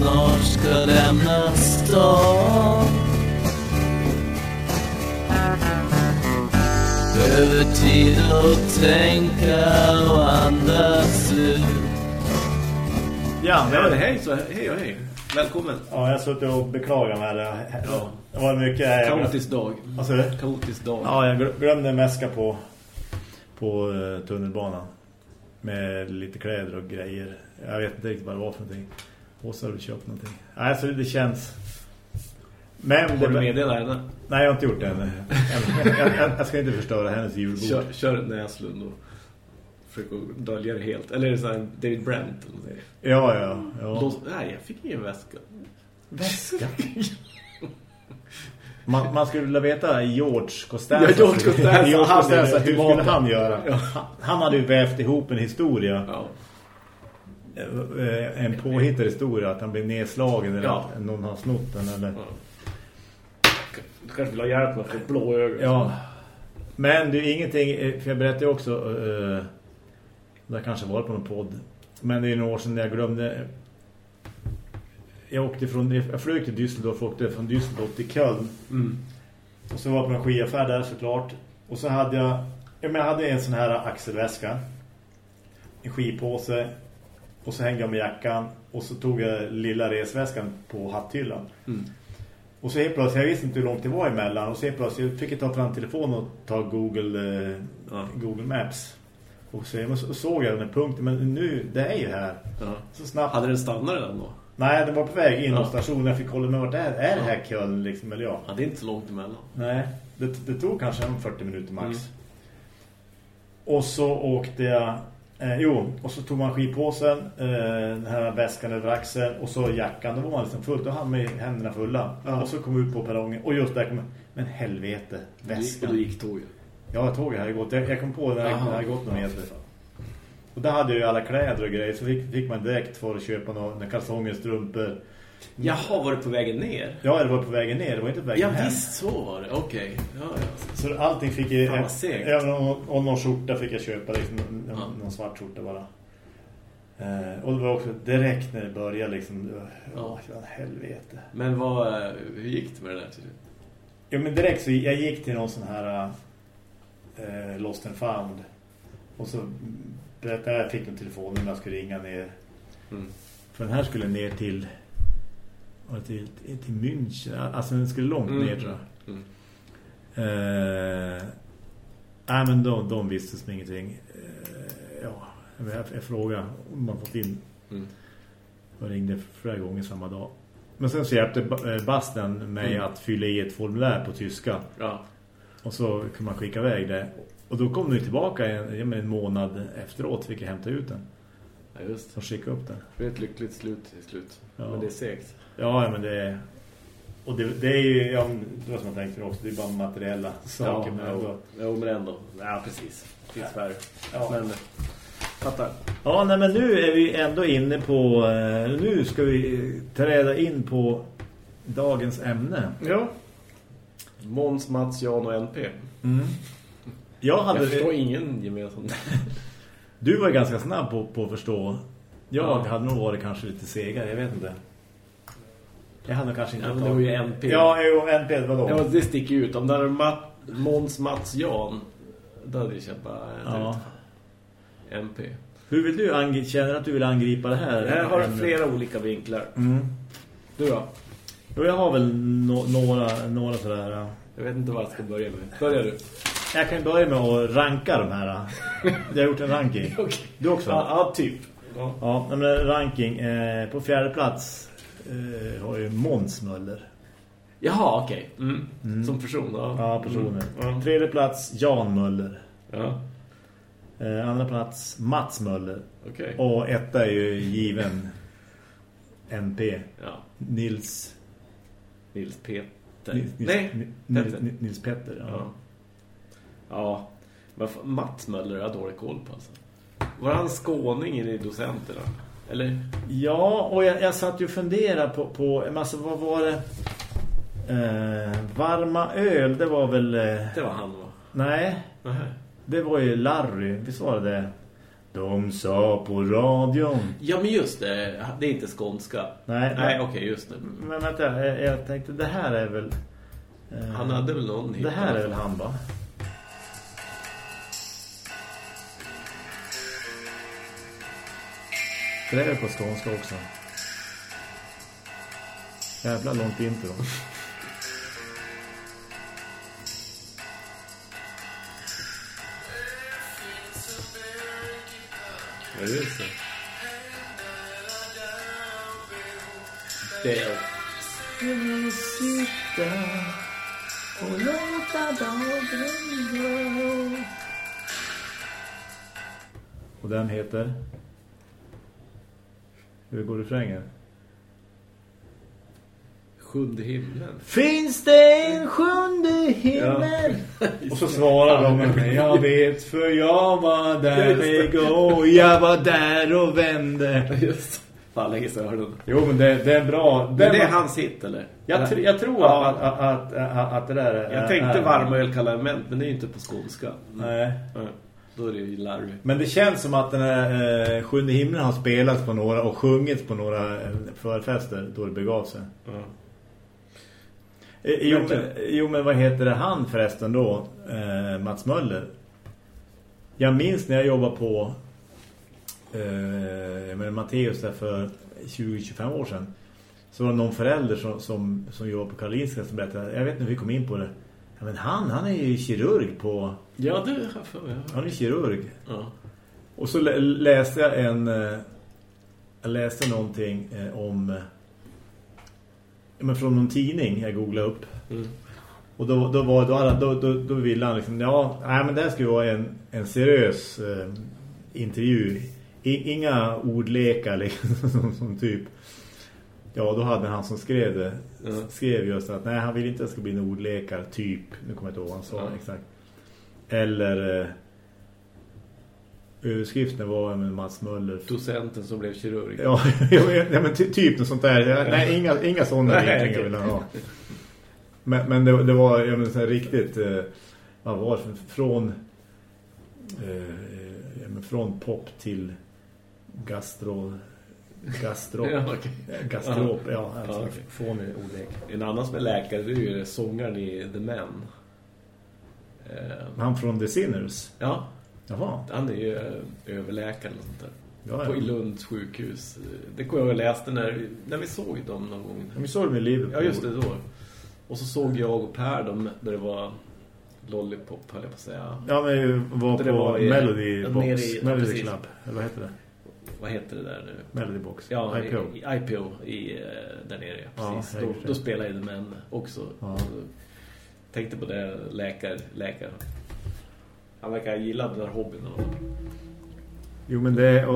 snart ska lämna stan Behöver tid att tänka och andas ut Ja, men hej, så, hej och hej. Välkommen. Ja, jag har suttit och beklagat mig. här. Ja. Det var mycket... Kaotisk dag. Vad sa du? Kaotisk dag. Ja, jag glö- glömde en väska på, på eh, tunnelbanan. Med lite kläder och grejer. Jag vet inte riktigt vad det var för någonting. Och så har du köpt någonting. Nej, så det känns... Men Har du meddelat henne? Nej, jag har inte gjort det än. Jag, jag, jag, ska inte förstöra hennes julbord. Kör, kör ett näslund och försöker dölja det helt. Eller är det så här David Brent? Eller? Ja, ja. ja. Lås, nej, jag fick ingen väska. Väska? Man, man skulle vilja veta George Costanza. Ja, George Costanza. George Costanza, hur skulle han göra? Han hade ju vävt ihop en historia. Ja. Eh, En påhittad historia att han blev nedslagen eller Ja. att någon har snott den. Eller... Ja. Du kanske vill ha hjälp med få blå ögon. Ja. Men det är ingenting, eh, för jag berättade också, eh, det kanske varit på någon podd, men det är några år sedan jag glömde, jag åkte från, jag flög till Düsseldorf och åkte från Düsseldorf till Köln. Mm. Och så var jag på en skiaffär där såklart. Och så hade jag, ja, men jag hade en sån här axelväska, en skipåse, och så hängde jag med jackan, och så tog jag lilla resväskan på hatthyllan. Mm. Och så helt plötsligt, jag visste inte hur långt det var emellan. Och så helt plötsligt fick jag ta fram telefonen och ta Google, eh, Ja. Google Maps. Och så, så såg jag den här punkten, men nu, det är ju här. Ja. Så snabbt. Hade den stannat redan då? Nej, det var på väg in Ja. stationen. Jag fick kolla med vart det är. Är det här Köln liksom, eller ja? Ja, det är inte så långt emellan. Nej, det, det tog kanske en 40 minuter max. Mm. Och så åkte jag... Eh, jo, och så tog man skipåsen, eh, den här väskan över axeln och så jackan. Då var man liksom fullt. Hade man ju händerna fulla. Ja. Och så kom ut på perrongen. Och just där kom men helvete, Och då väskan. gick tåget. Ja, tåget hade gått. Jag, jag kom på när jag hade gått några meter. Och där hade jag ju alla kläder och grejer. Så fick, fick man direkt för att köpa några kalsonger, strumpor. Jaha, var det på vägen ner? Ja, det var på vägen ner. Det var inte på vägen Ja, hem. visst så var det. Okej. Ja, ja. Så allting fick jag... Fan. Även om, om någon skjorta fick jag köpa. Liksom, någon, Ja. någon svart skjorta bara. Eh, och det var också direkt när det började liksom... Ja. Ja, ja helvete. Men vad, eh, hur gick det med det där? till? Ja, men direkt så jag gick till någon sån här eh, Lost and Found. Och så berättade jag, jag fick en telefon när jag skulle ringa ner. Mm. För den här skulle ner till... var Till, till, München. Alltså den skulle långt Mm. ner tror jag. Mm. Eh, nej men de, de visste som ingenting. Eh, ja, jag, jag frågade om man fått in. Mm. Jag ringde flera gånger samma dag. Men sen så hjälpte eh, Basten mig Mm. att fylla i ett formulär på tyska. Ja. Och så kunde man skicka iväg det. Och då kom du tillbaka en, en månad efteråt fick jag hämta ut den. Ja, just Och skicka upp den. det. Är ett lyckligt slut till slut. Ja. Men det är segt. Ja, ja, men det är... Och det, det är ju, ja, det var som jag tänkte också, det är bara materiella saker. men ändå. jo, men ändå. Ja, precis. Finns värre. Ja. Men, fattar. Ja, nej, men nu är vi ändå inne på... Eh, nu ska vi träda in på dagens ämne. Ja. Måns, Mats, Jan och NP. Jag hade, Jag förstår ingen gemensam. Du var ganska snabb på, på att förstå. Jag Ja. hade nog varit kanske lite segare, jag vet inte. Jag hade kanske inte Ja, men det var ju NP. Ja, jo, NP, vadå? Ja, det sticker ut. Om det är Mat Måns, Mats, Jan, då hade jag bara Ja. NP. Hur vill du angri- känner att du vill angripa det här? Jag har ämnet? flera olika vinklar. Mm. Du då? Jo, jag har väl no några, några sådär... ja. Jag vet inte vad jag ska börja med. Börjar du? Jag kan börja med att ranka de här. Jag har gjort en ranking. Okej. Du också? Ja, ja typ. Ja. Ja, men ranking. Eh, på fjärde plats eh, har ju Måns Möller. Jaha, okej. Mm. Mm. Som person, ja. Ja, personen. Mm. Tredje plats Jan Möller. Ja, Eh, andra plats Mats Möller. okej. Och etta är ju given NP. Ja. Nils... Nils Peter. Nils, Nils, Nej, Nils, Petter. Nils Petter. Ja. Ja. Ja. Men Mats Möller har jag dålig koll på alltså. Var han skåningen i docenterna? Eller? Ja, och jag, jag satt ju och funderade på, på alltså, vad var det? Eh, varma öl, det var väl... Eh, Det var han va? nej, Nähä. det var ju Larry, visst var det? De sa på radion. Ja, men just det. Det är inte skånska. Nej, Nej okej, just det. Men vänta, jag, jag tänkte det här är väl... eh, Han hade väl någon hit Det här är väl han va? Det är på skånska också. Jävla långt intro. Ja, just det. Det är... Sitta och låta dagen gå. Och den heter? Hur går refrängen? Sjunde himlen. Finns det en sjunde himmel? Och så svarar de med mig, jag vet för jag var där igår, jag var där och vände. Just Fan, länge sedan jag hörde. Jo, men det, det är bra. Men Den det är hans hit, eller? jag, tr jag tror Ja. att, att, att, att det där är... Jag tänkte är- varma ölkallament, men det är ju inte på skånska. Nej. Ja, Då är det ju Larry. Men det känns som att den här eh, Sjunde himlen har spelats på några och sjungits på några eh, förfester då det begav sig. Eh, Jo Men- men, jo, men vad heter det han förresten då? Eh, Mats Möller. Jag minns när jag jobbade på eh, med Matteus där för 20-25 år sedan. Så var det någon förälder som, som, som jobbade på Karolinska som berättade, jag vet inte hur vi kom in på det. Ja, men han, han är ju kirurg på... Ja, det har för mig. Han är kirurg. Ja. Och så lä- läste jag en... eh, Jag läste någonting eh, om... Men från någon tidning jag googlade upp. Mm. Och då, då, var, då, då, då, då ville han liksom... Ja, nej, men det här ju vara en, en seriös eh, intervju. I, inga ordlekar liksom, som, som typ... Ja, då hade han som skrev det. Skrev just att nej, han vill inte att det ska bli en ordlekar typ. Nu kommer jag inte ihåg vad han sa Ja. exakt. Eller... Eh, överskriften var med Mats Möller. Docenten som blev kirurg. Ja, ja men ty, typ något sånt där. Nej, inga, inga sådana okej. vill han ha. Men, men det, det var jag menar, riktigt... Eh, vad var det? Från... Eh, ja, från pop till gastro... Gastro... Ja, okej. Gastrop, ja. Ja, alltså, okej. Från ordlek. En annan som är läkare det är ju sångaren i The Men. Han från The Sinners. ja, Jaha. han är ju eh, överläkare eller sånt där. Ja, På ja. i Lunds sjukhus. Det kommer jag och läste när, när vi såg dem någon gång. Vi såg det med Liverpool. Ja, just det då. Och så såg jag och Per dem där det var Lollipop, höll jag på att säga. Ja, men var på var i- Melody ja, Box. nere i- ja, Melody. Club. Eller vad heter det? Vad heter det där nu? Melody Box. Ja, IPO. I, IPO i, eh, där nere, Ja, precis. jag då, då spelade The Men också. Ja. Tänkte på det, läkare, läkare. Han verkar gilla den där hobbyn. Jo, men det...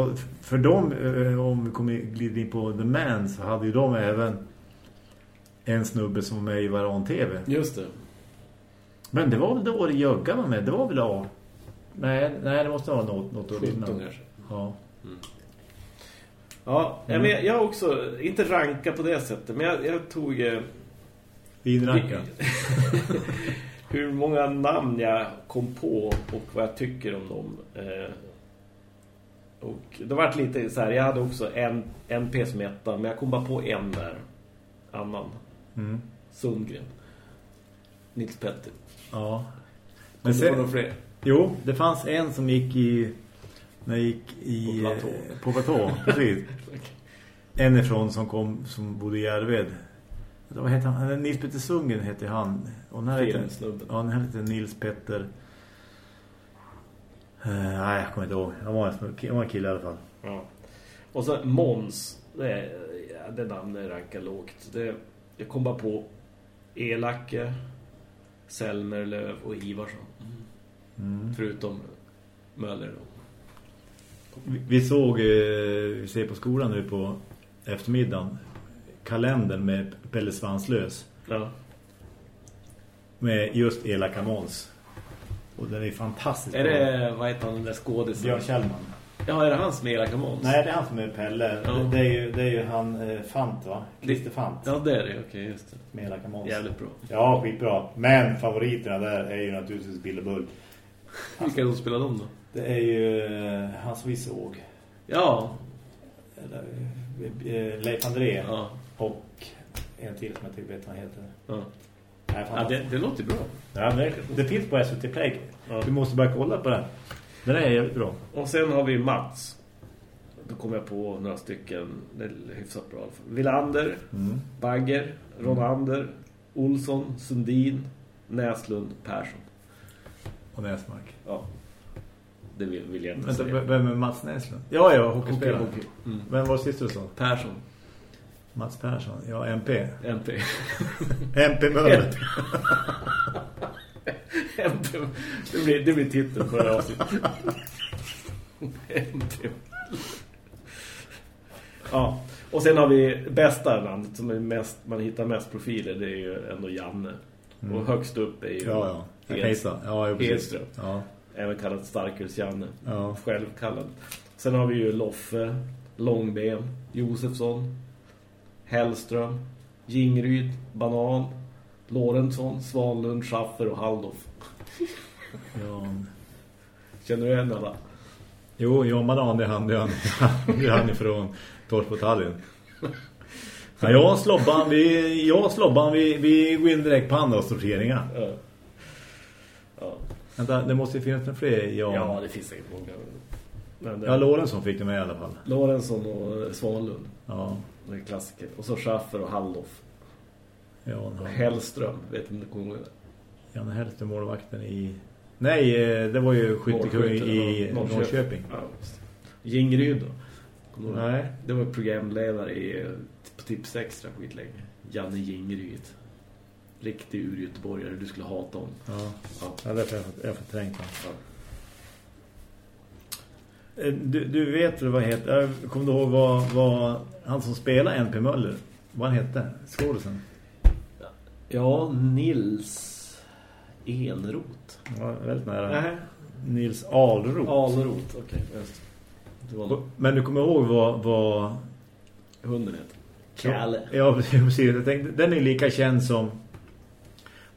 För dem, eh, om vi kommer glida in på The Man, så hade ju de även en snubbe som var med i Varan TV. Just det. Men det var väl då det Jögga var med? Det var väl A? Nej, nej det måste vara något, något år 17 innan. kanske. Ja. Ja, Mm. men jag, jag har också, inte ranka på det sättet, men jag, jag tog... Eh, Vinranka. hur många namn jag kom på och vad jag tycker om dem. Eh, och det var lite så här, jag hade också en, en P som etta, men jag kom bara på en där. Annan. Mm. Sundgren. Nils Petter. Ja. Men sen, sen, några fler? jo, det fanns en som gick i... När jag gick i... På platå. eh, På platå, precis. En ifrån som kom som bodde i Järved. Vad heter han? Nils Petter Sundgren heter han. Och den här Filmsnubben. ja, den här heter Nils Petter... Eh, nej, jag kommer inte ihåg. Han var en, han var en kille i alla fall. Ja. Och så Måns, det, ja, det namnet rankar lågt. Det, jag kom bara på Elake, Selmerlöv och Ivarsson. Mm. Förutom Möller. då. Vi, såg, eh, vi ser på skolan nu på eftermiddagen, kalendern med Pelle Svanslös. Ja. Med just Elaka Måns. Och den är fantastisk. Är det, vad heter han, den där skådisen? Björn Kjellman? Ja, är det han som är Elaka Måns? Nej, det är han som är Pelle. Ja. Det, är ju, det är ju han eh, Fant va? Christer Fant. Ja, det är det. Okej, just det. Med Elaka Måns. Jävligt bra. Ja, skitbra. Men favoriterna där är ju naturligtvis Bill och Bull. Vilka är de spelar de då? Det är ju eh, han som vi såg. Ja. Eller, eh, Leif André. Ja. Och en till som jag inte vet vad han heter. Ja. Nej, ja det, det låter bra. ja, det, det finns på SVT Play. Ja. Du måste bara kolla på. Det där är jävligt bra. Och sen har vi Mats. Då kommer jag på några stycken. Det är hyfsat bra. Villander, Mm. Bagger, Ronander, Olsson, Sundin, Näslund, Persson. Och Näsmark. Ja. Det vill, vill jag inte Vänta, säga. vem är Mats Näslund? Ja, ja, hockeyspelare. Hockey, hockey. Mm. Vem var sist du sa? Persson, Mats Persson. Ja, MP. MP. MP Möller. MP. Det blir, det blir titeln på det här avsnittet. MP. Ja, och sen har vi bästa namnet som är mest, man hittar mest profiler, det är ju ändå Janne. Mm. Och högst upp är ju Ja, ja. Kan gissa. Ja, jo, precis. Hedström. Ja, Även kallad. Sen har vi ju Loffe, Långben, Josefsson, Hellström, Jingryd, Banan, Lorentzon, Svanlund, Schaffer och Haldoff. ja. Känner du igen alla? Jo, John Banan, det är han, det är han, det är han ifrån Torp Tallinn. Ja, jag och Slobban, vi, jag och Slobban, vi, vi går in direkt på andra sorteringar. Ja. Ja. Vänta, det måste ju finnas några fler. Ja, ja, det finns säkert många. Men det ja Lorentzon fick det med i alla fall. Lorentzon och Svanlund. Ja, Det är klassiker. Och så Schaffer och Haldoff. ja Och Hellström, vet du om du kommer ihåg det? Janne Hellström, målvakten i... Nej, eh, det var ju skyttekung i Norrköping. Norrköping. Ja. Jingryd då? Nej, Det var programledare i, på Tips Extra skitlänge. Janne Jingryd. Riktig ur-göteborgare, du skulle hata honom. ja. Ja. Ja, därför har jag förträngt honom. Ja. Eh, Du, du vet vad heter... Jag kommer du ihåg vad, vad han som spelar NP Möller, vad han hette? Skådisen. ja, Nils Enroth. Ja, väldigt nära. Nej, Nils Alroth. Alroth, okej. just. Det Men du kommer ihåg vad... vad hunden heter. Kalle. Ja, precis. Jag tänkte, den är lika känd som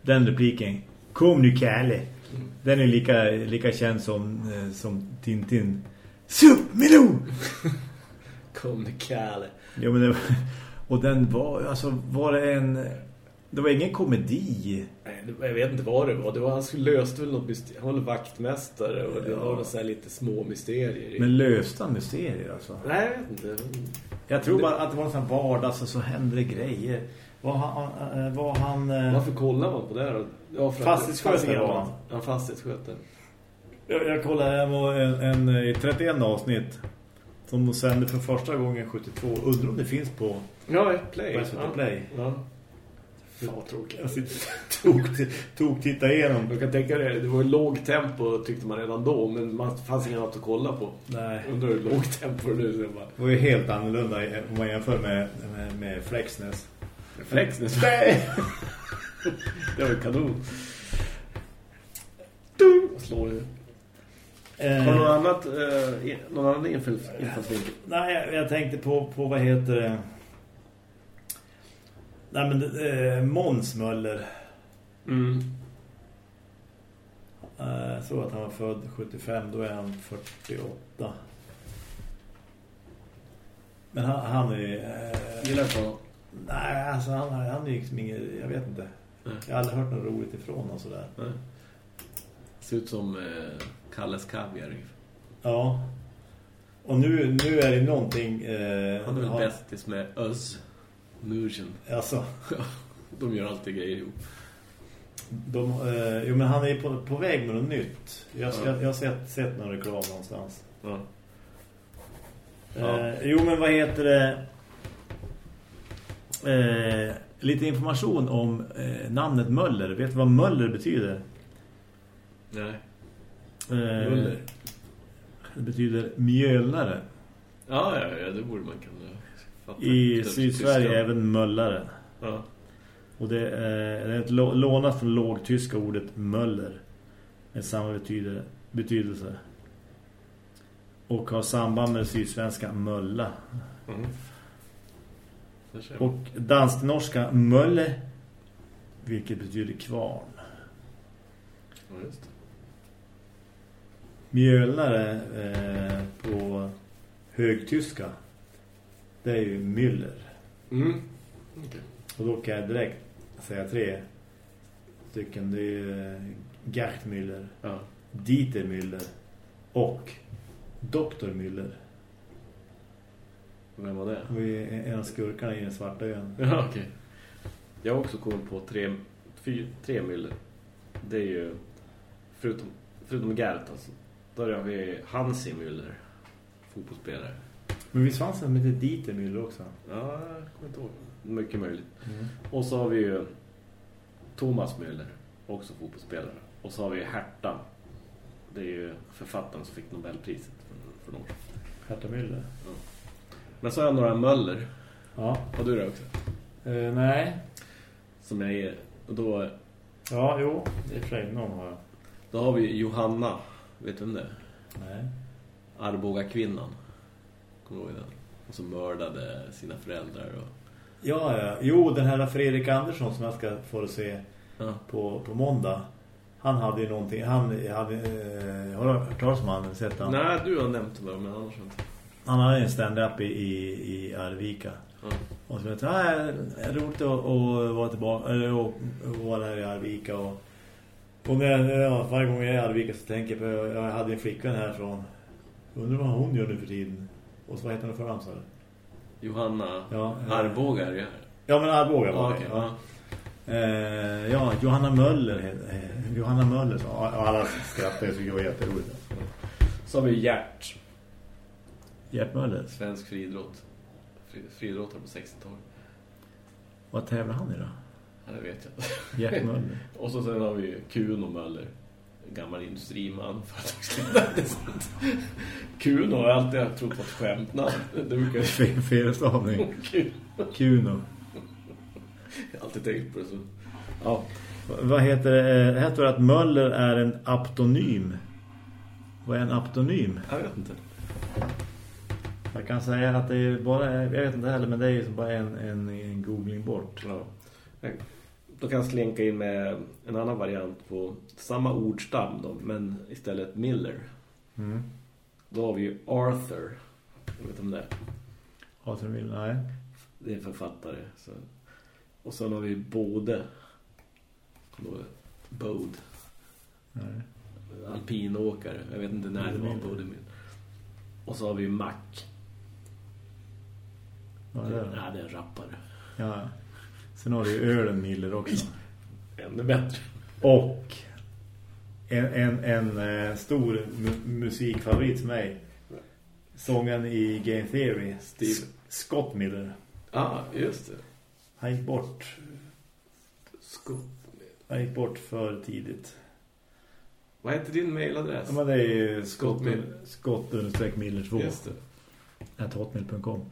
den repliken. Kom nu, Kalle. Den är lika, lika känd som, eh, som Tintin. Sup, Milou! Kom det Kalle. Ja, men det, och den var, alltså var det en... Det var ingen komedi. Nej, jag vet inte vad det var. Det var han skulle löste väl något mysterium. Han var vaktmästare och det Ja. var så här lite små mysterier. Men löste han mysterier alltså? Nej, jag vet inte. Jag tror bara att det var en sån vardag så, så hände det grejer. Var han... eh, Var han eh, Varför kollar man på det då? Ja, Fastighetsskötare var han. Ja, fastighetsskötare. jag, jag kollade, det var en, en, eh, i 31 avsnitt som de sände för första gången 72. Undrar om det finns på, Ja, play. på SVT ja. Play. Ja. Fan vad tråkigt. Sitter, tog, tog titta igenom. Jag kan tänka det, det var låg tempo tyckte man redan då, men man fanns ingen att kolla på. Nej. Undrar hur lågt tempo det nu. Det var ju helt annorlunda om man jämför med, med, med Flexness. Flexness. Nej! Det var ju kanon. Vad slår det? Har du något Eh, annat, eh, någon annan infalls- infallsvinkel? nej, jag, jag tänkte på, på vad heter det? Nej, men eh, Måns Möller. Mm. Eh, Jag tror att han var född 75, då är han 48. Men han, han är... Eh, Gillar honom. Nej, alltså han, han är liksom ingen... Jag vet inte. Nej. Jag har aldrig hört något roligt ifrån och sådär. Nej. Ser ut som eh, Kalles Kaviar. Ja. Och nu, nu är det någonting... Eh, Han är väl ja, bästis med Özz. Murgen. Alltså, De gör alltid grejer ihop. de, eh, jo, men han är på, på väg med något nytt. Jag, Ja. jag, jag har sett, sett någon reklam någonstans. Ja. Eh, jo, men vad heter det? Eh, lite information om eh, namnet Möller. Vet du vad Möller betyder? Nej. Eh, Möller. Det betyder mjölnare. Ja, ja, ja, det borde man kunna fatta. I Sydsverige även möllare. Ja. Och det är, det är ett lå- lånat från lågtyska ordet möller. Med samma betyder, betydelse. Och har samband med sydsvenska mölla. Mm. Och dansk-norska mölle. Vilket betyder kvarn. Ja, just det. mjölnare eh, på högtyska. Det är ju Müller. Mm. Okay. Och då kan jag direkt säga tre stycken. Det är ju eh, Gert Müller, Ja. Dieter Müller och Dr. Müller. Vem var det? Det var ju en av skurkarna i den svarta ön. Ja, okej. Jag har också kommit på tre, fy, tre myller. Det är ju, förutom, förutom Gert alltså. Då har vi Hansi Müller, fotbollsspelare. Men visst fanns som heter Dieter Müller också? Ja, jag kommer inte ihåg. Mycket möjligt. Mm. Och så har vi ju Thomas Müller, också fotbollsspelare. Och så har vi Herta. Det är ju författaren som fick Nobelpriset för, för några år. Herta Müller. Men så har jag några Möller. Ja. Har du det också? Eh, nej. Som jag är... Och då, Ja, jo. I och för någon har jag. då har vi Johanna. Vet du vem det är? Nej. Arboga kvinnan. Kommer du ihåg den? Och som mördade sina föräldrar. Och... Ja, ja. Jo, den här Fredrik Andersson som jag ska få se Ja. på, på måndag. Han hade ju någonting. Han hade... Eh, har du hört talas om han? Sett han? Nej, du har nämnt det men annars inte. Han hade en stand-up i, i, i Arvika. Ja. Och så vet jag, ah, roligt att, att vara tillbaka eller att, vara här i Arvika och, och när, ja, varje gång jag är i Arvika så tänker jag på jag hade en flickvän härifrån undrar vad hon gör nu för tiden och så vad heter hon för namn så Johanna Ja, eh, Arboga är det här. Ja men Arboga var det okej, ja. Eh, ja, Johanna Möller eh, Johanna Möller så, alla skrattar jag tycker det var jätteroligt Så har vi Gert. Gert Möller, Svensk friidrott. Fri- Friidrottare på 60-talet. vad tävlar han i då? Ja, det vet jag. Gert Möller Och så sen har vi Kuno Möller. Gammal industriman. företagsledare. Kuno har jag alltid trott var ett skämtnamn. Det brukar Fel, fel stavning Kuno. Kuno Jag har alltid tänkt på det så. Ja. Vad heter det? Det heter att Möller är en aptonym. Vad är en aptonym? Jag vet inte. Jag kan säga att det är bara, jag vet inte heller, men det är ju bara en, en, en googling bort. Ja. Då kan jag slänka in med en annan variant på samma ordstam då, men istället Miller. Mm. Då har vi ju Arthur. Jag vet om det. Arthur Miller, nej. Det är en författare. Så. Och sen har vi Bode. Bode. nej. Alpinåkare. Jag vet inte när det var Bode. Och så har vi Mac. Vad är det? Nej, det är en rappare. Ja. Sen har du ju ölen Miller också. Ännu bättre. Och en, en, en eh, stor mu musikfavorit för mig. Sången i Game Theory. Steve. S- Scott Miller. Ja, ah, just det. Han gick bort. Skott. Han gick bort för tidigt. Vad heter din mailadress? Ja, men det är ju Scott Scott, Miller. Scott Miller 2 Just det. at hotmail.com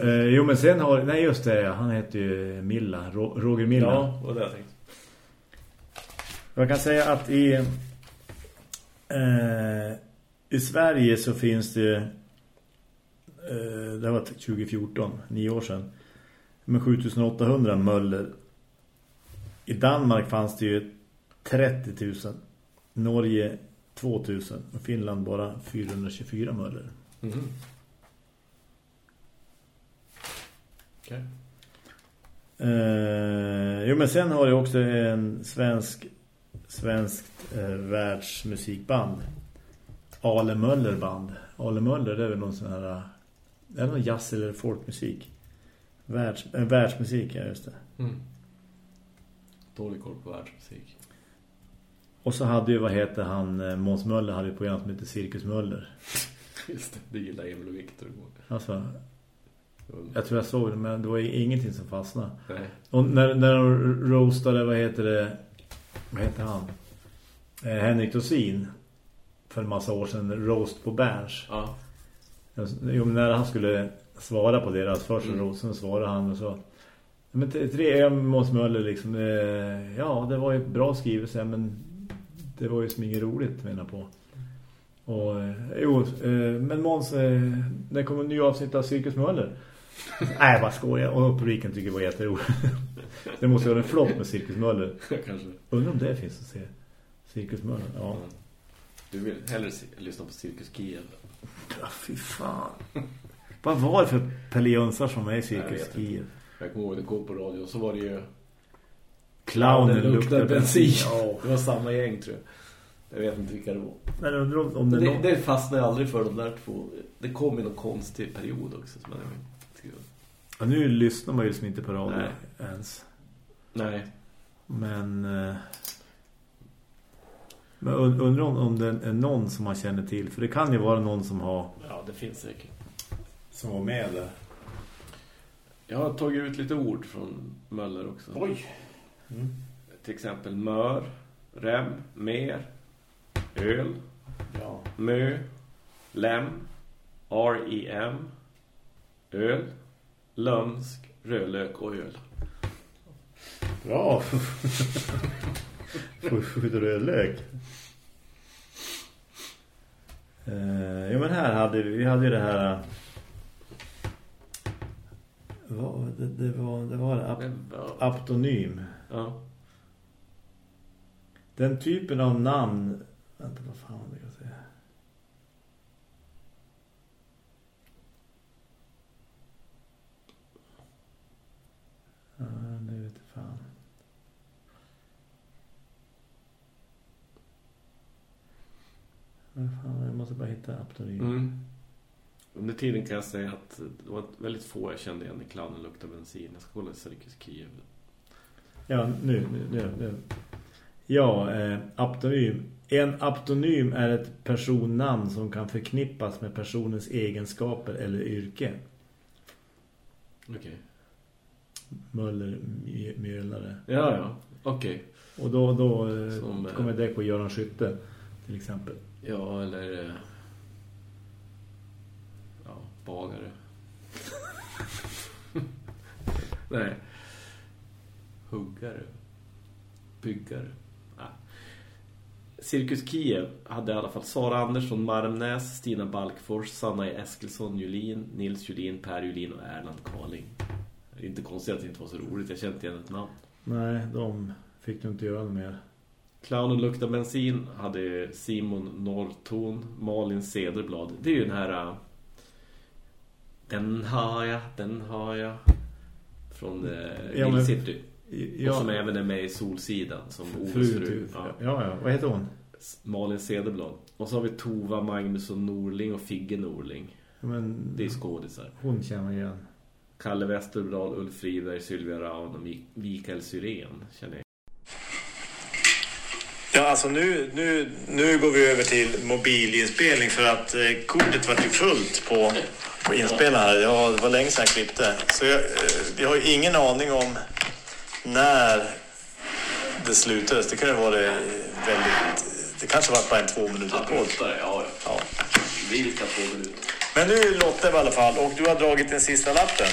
eh, Jo men sen har, nej just det, han heter ju Milla, Ro, Roger Milla. Ja, vad det jag tänkte. Jag kan säga att i eh, i Sverige så finns det eh, det var 2014, nio år sedan med 7800 Möller. I Danmark fanns det ju 30 000 Norge 2000 och Finland bara 424 Möller. Mhm. Okej. Eh, jo men sen har det också en svensk svenskt eh, världsmusikband. Ale Möller band. Ale Möller det är väl någon sån här eh, är det någon jazz eller folkmusik. Världs, eh, världsmusik ja just det. Mm. Dålig koll på världsmusik. Och så hade ju vad heter han eh, Måns Möller hade ju program som heter Cirkus Möller. Just det, det gillar Emil och Viktor. Alltså jag tror jag såg det men det var ingenting som fastnade. Nej. Och när, när de roastade, vad heter det? Vad heter han? Eh, Henrik Dorsin. För en massa år sedan, roast på Berns. Ja. Jo, men när han skulle svara på deras första Mm. roast så svarade han och så. Men tre Måns Möller liksom. Eh, ja, det var ju bra skrivelse men det var ju som inget roligt menar på. Och eh, jo, eh, men Måns, eh, det kommer en ny avsnitt av Cirkus Möller. Nej, jag bara skojar. Och publiken tycker det var jätteroligt. det måste vara en flopp med Cirkus Möller. Kanske. Undrar om det finns att se. Cirkus Möller, ja. Du vill hellre lyssna på Cirkus Kiev. Ja, fy fan. Vad var det för Pelle Jönsar som är i Cirkus vet. Kiev? Jag kommer ihåg det går på radio så var det ju Clownen Den luktar bensin. Ja, det var samma gäng tror jag. Jag vet inte vilka det var. Men undrar om, det, Det, någon... det fastnade jag aldrig för de där två. Det kom i någon konstig period också. Som jag inte... Ja, nu lyssnar man ju liksom inte på radio Nej. ens. Nej. Men... eh, Men und- undrar om, om det är någon som man känner till. För det kan ju vara någon som har... Ja, det finns säkert. Som var med där. Jag har tagit ut lite ord från Möller också. Oj! Mm. Till exempel mör, rem, mer, öl, Ja. mö, lem, R-E-M, öl, lömsk, rödlök och öl. Bra! Rödlök. Uh, ja men här hade vi, vi hade ju det här... Vad, det, det var det var ap, aptonym. ja. Den typen av namn... Vänta, vad fan det jag säga? Ja, nu vet jag fan. Fan, jag måste bara hitta aptonym. Mm. Under tiden kan jag säga att det var väldigt få jag kände igen i clownen luktar bensin. Jag ska kolla Cirkus Kiev. Ja, nu, nu, nu, nu. Ja, eh, aptonym. En aptonym är ett personnamn som kan förknippas med personens egenskaper eller yrke. Okej. Möller, mj- mjölare. Ja, ja. Okej. Och då, då eh, Som, eh, kommer det på Göran Skytte till exempel. Ja, eller... eh, Ja, bagare. Nej. Huggare. Byggare. Nej. Cirkus Kiev hade i alla fall Sara Andersson, Marmnäs, Stina Balkfors, Sanna Eskilsson, Julin, Nils Julin, Per Julin och Erland Karling. Det är inte konstigt att det inte var så roligt. Jag kände inte igen ett namn. Nej, de fick du inte göra något mer. Clownen luktar bensin hade Simon Norrton, Malin Cederblad. Det är ju den här... äh, Den har jag, den har jag. Från eh, Ja, men- City. Ja, Och som även är med i Solsidan. Som Oves fru. Ja. Ja. ja, vad heter hon? Malin Cederblad. Och så har vi Tova Magnusson Norling och Figge Norling. Men, Det är skådisar. hon känner igen. Kalle Westerblad, Ulf Friberg, Sylvia Raun och Mik- Mikael Syren känner jag. Ja, alltså nu, nu, nu går vi över till mobilinspelning för att eh, kortet var ju fullt på, på inspelaren här. Ja, det var länge sedan jag klippte. Så jag, eh, vi har ju ingen aning om när det slutades. Det kunde vara det väldigt... Det kanske var bara en två minuters podd. Ja, ja. Ja. Vilka två minuter. Men nu är Lotte i alla fall och du har dragit den sista lappen.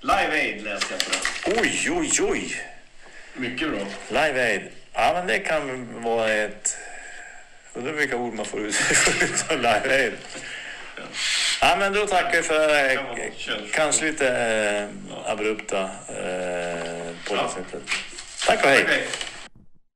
Live Aid läste jag på den. Oj, oj, oj! Mycket bra. Live Aid. Ja, men det kan vara ett... Undrar vilka ord man får ut av Live Aid. Ja, men då tackar vi för eh, kanske lite eh, abrupta eh, på det sättet. Tack och hej. Okej.